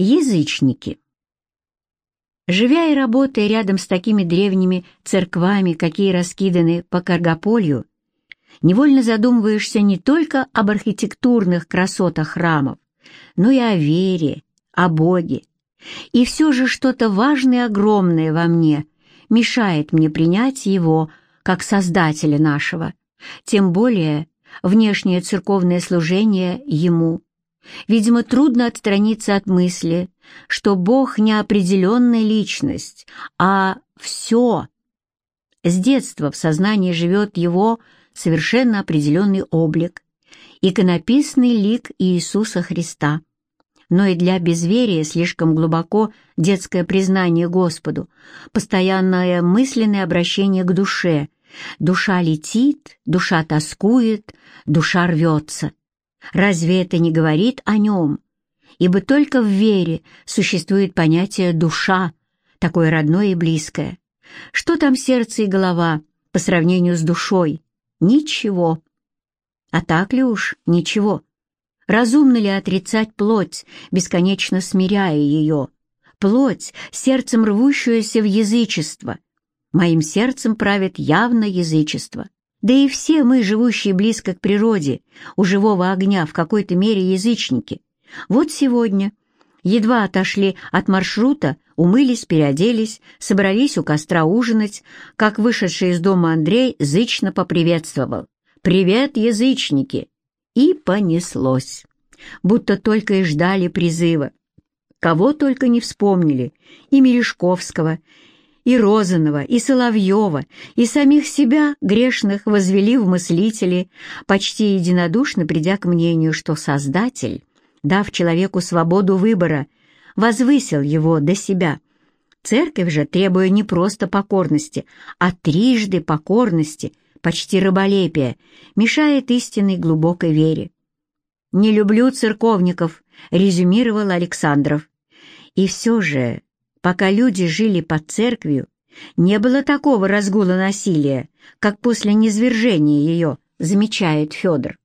Язычники. Живя и работая рядом с такими древними церквами, какие раскиданы по Каргополью, невольно задумываешься не только об архитектурных красотах храмов, но и о вере, о Боге. И все же что-то важное и огромное во мне мешает мне принять Его как Создателя нашего, тем более внешнее церковное служение Ему – Видимо, трудно отстраниться от мысли, что Бог не определенная личность, а все. С детства в сознании живет его совершенно определенный облик, иконописный лик Иисуса Христа. Но и для безверия слишком глубоко детское признание Господу, постоянное мысленное обращение к душе. Душа летит, душа тоскует, душа рвется. Разве это не говорит о нем? Ибо только в вере существует понятие «душа», такое родное и близкое. Что там сердце и голова по сравнению с душой? Ничего. А так ли уж ничего? Разумно ли отрицать плоть, бесконечно смиряя ее? Плоть, сердцем рвущуюся в язычество. Моим сердцем правит явно язычество. Да и все мы, живущие близко к природе, у живого огня в какой-то мере язычники. Вот сегодня, едва отошли от маршрута, умылись, переоделись, собрались у костра ужинать, как вышедший из дома Андрей зычно поприветствовал. «Привет, язычники!» И понеслось. Будто только и ждали призыва. Кого только не вспомнили. И Мережковского, и Розанова, и Соловьева, и самих себя, грешных, возвели в мыслители, почти единодушно придя к мнению, что Создатель, дав человеку свободу выбора, возвысил его до себя. Церковь же, требуя не просто покорности, а трижды покорности, почти раболепия, мешает истинной глубокой вере. «Не люблю церковников», — резюмировал Александров. И все же Пока люди жили под церковью, не было такого разгула насилия, как после низвержения ее, замечает Федор.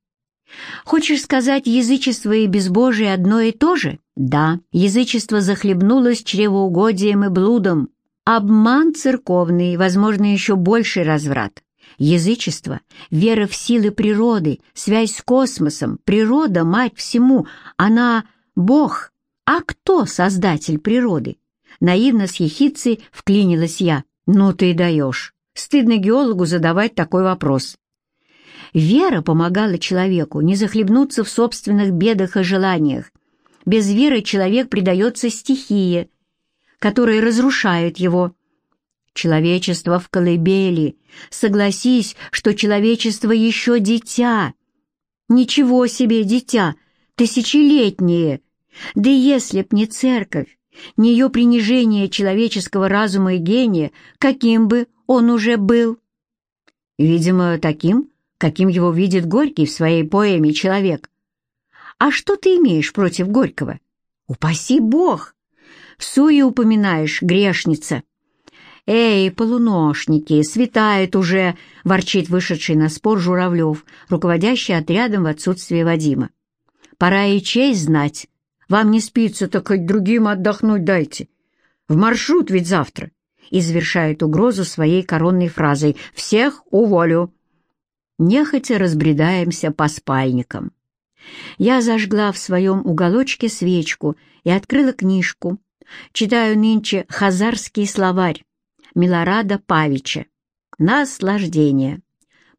Хочешь сказать, язычество и безбожие одно и то же? Да, язычество захлебнулось чревоугодием и блудом. Обман церковный, возможно, еще больший разврат. Язычество, вера в силы природы, связь с космосом, природа, мать всему, она — Бог. А кто создатель природы? Наивно с ехицей вклинилась я. «Ну ты даешь. Стыдно геологу задавать такой вопрос». Вера помогала человеку не захлебнуться в собственных бедах и желаниях. Без веры человек предается стихии, которая разрушает его. Человечество в колыбели. Согласись, что человечество еще дитя. Ничего себе дитя, тысячелетнее. Да если б не церковь, не ее принижение человеческого разума и гения, каким бы он уже был. Видимо, таким, каким его видит Горький в своей поэме «Человек». А что ты имеешь против Горького? Упаси Бог! В суе упоминаешь, грешница. «Эй, полуношники, светает уже!» — ворчит вышедший на спор Журавлев, руководящий отрядом в отсутствие Вадима. «Пора и честь знать, вам не спится, так хоть другим отдохнуть дайте. В маршрут ведь завтра. И завершает угрозу своей коронной фразой «Всех уволю». Нехотя разбредаемся по спальникам. Я зажгла в своем уголочке свечку и открыла книжку. Читаю нынче хазарский словарь Милорада Павича. Наслаждение.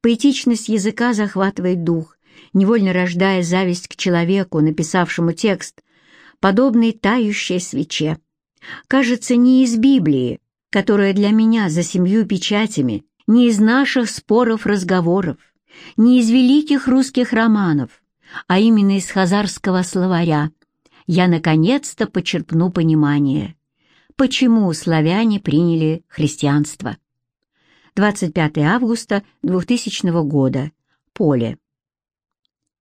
Поэтичность языка захватывает дух, невольно рождая зависть к человеку, написавшему текст, подобный тающей свече. Кажется, не из Библии, которая для меня за семью печатями, не из наших споров-разговоров, не из великих русских романов, а именно из хазарского словаря, я наконец-то почерпну понимание, почему славяне приняли христианство. 25 августа 2000 года. Поле.